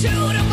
shoot him